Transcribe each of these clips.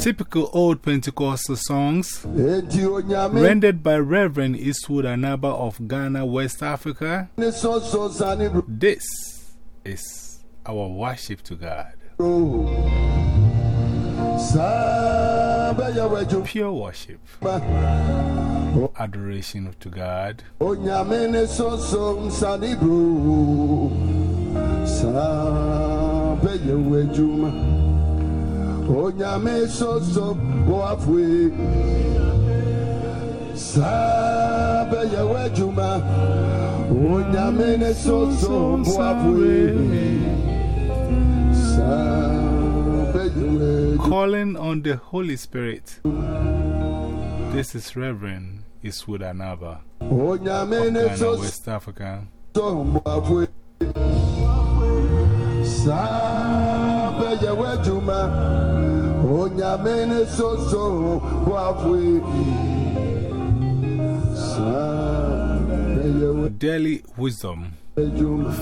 Typical old Pentecostal songs rendered by Reverend Eastwood Anaba of Ghana, West Africa. This is our worship to God. Pure worship, adoration to God. Onyame so so boafwe. Sabe ya wajuma. Onyame ne so so boafwe. Sabe ya wajuma. Calling on the Holy Spirit. This is Reverend Eastwood Anaba Onyame ne Ghana, so West Africa. Ya wajuma. Onyame ne so so boafwe. Sabe ya Daily Wisdom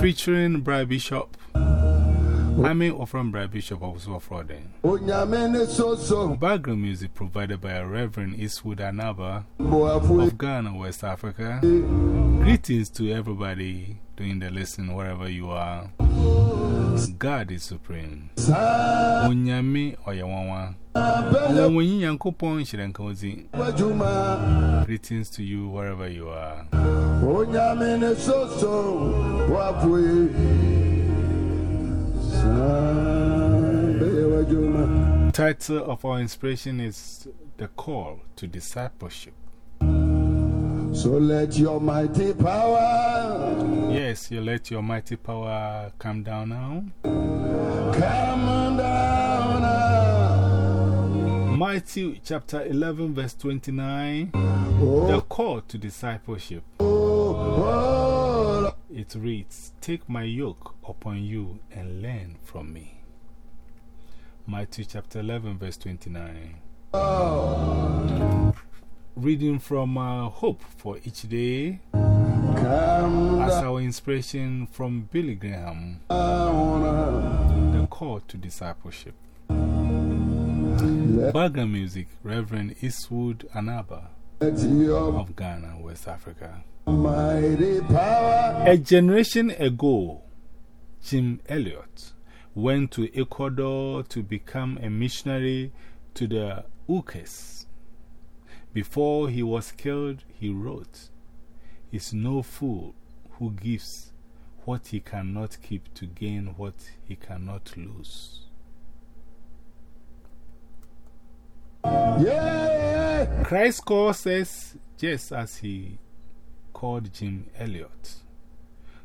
featuring Brad Bishop. I mean, from Brad Bishop of Swafrode. Onyame ne so so Background music provided by Reverend Eastwood Anaba of Ghana, West Africa. Greetings to everybody doing the listening wherever you are. God is supreme. Onyame Oyawawa. ya Onwenyi Yankopon Shirankozi. wajuma. Greetings to you wherever you are. Onyame ne so so boafwe. Sabe ya wajuma. Title of our inspiration is The Call to Discipleship. So let your mighty power Yes, you let your mighty power come down now. come down. now. Matthew chapter 11, verse 29. The Oh, call to discipleship. oh, oh It reads, Take my yoke upon you and learn from me. Matthew chapter 11, verse 29. Reading from uh, Hope for Each Day as our inspiration from Billy Graham. The call to discipleship. Background music, Reverend Eastwood Anaba of Ghana, West Africa. A generation ago, Jim Elliot went to Ecuador to become a missionary to the Aucas. Before he was killed, he wrote, Is no fool who gives what he cannot keep to gain what he cannot lose. Yeah, Christ calls us just as he called Jim Elliot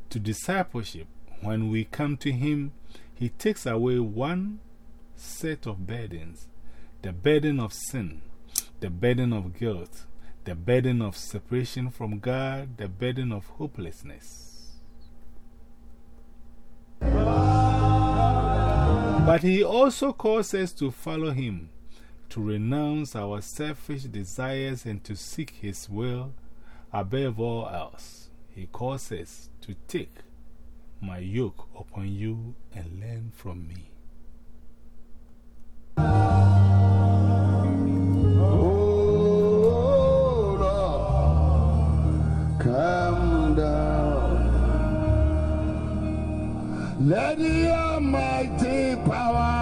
to discipleship. When we come to him, he takes away one set of burdens the burden of sin, the burden of guilt, the burden of separation from God, the burden of hopelessness. But he also calls us to follow him, to renounce our selfish desires and to seek his will above all else. He calls us to take my yoke upon you and learn from me. Power.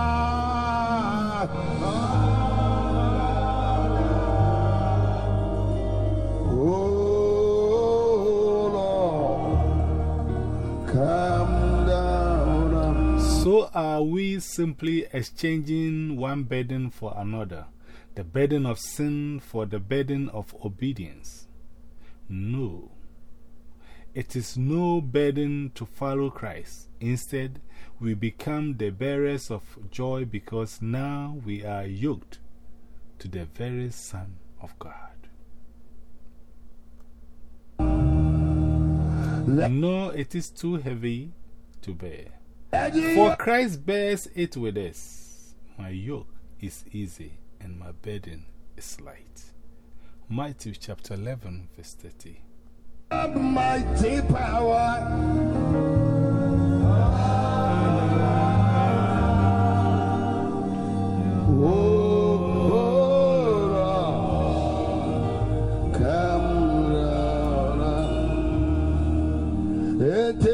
So are we simply exchanging one burden for another, the burden of sin for the burden of obedience? No. It is no burden to follow Christ. Instead, we become the bearers of joy because now we are yoked to the very Son of God. No, it is too heavy to bear. For Christ bears it with us. My yoke is easy and my burden is light. Matthew chapter 11, verse 30. Mighty power. Oh,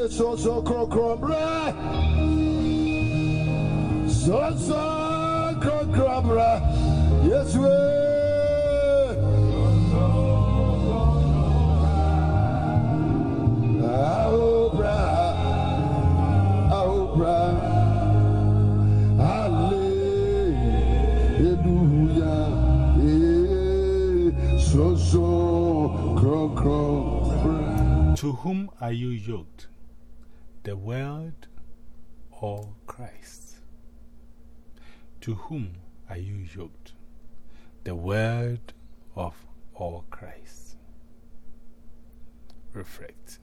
so so cro cro bra. So so bra. Yes we To whom are you yoked? The world or Christ? To whom are you yoked? The word of or Christ? Reflect.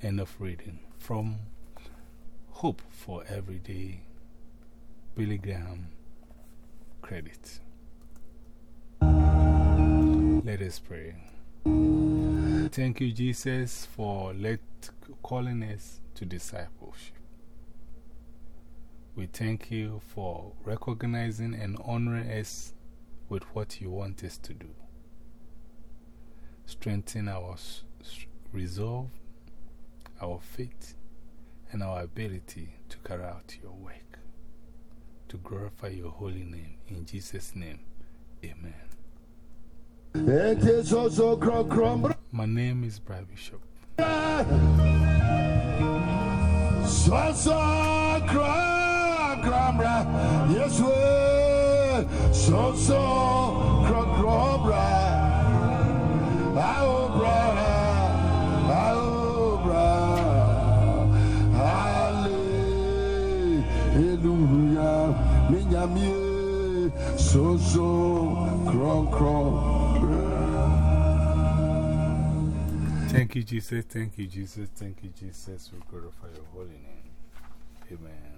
End of reading from Hope for Everyday Billy Graham Credit. Let us pray. Thank you, Jesus, for let, calling us to discipleship. We thank you for recognizing and honoring us with what you want us to do. Strengthen our resolve, our faith, and our ability to carry out your work, to glorify your holy name. In Jesus' name, amen. My name is Brad Bishop. So so cra cra yes we so so cra cra bra oh bra oh bra hallelujah. Minyamie so so Thank you, Jesus. Thank you, Jesus. Thank you, Jesus. We glorify your holy name. Amen.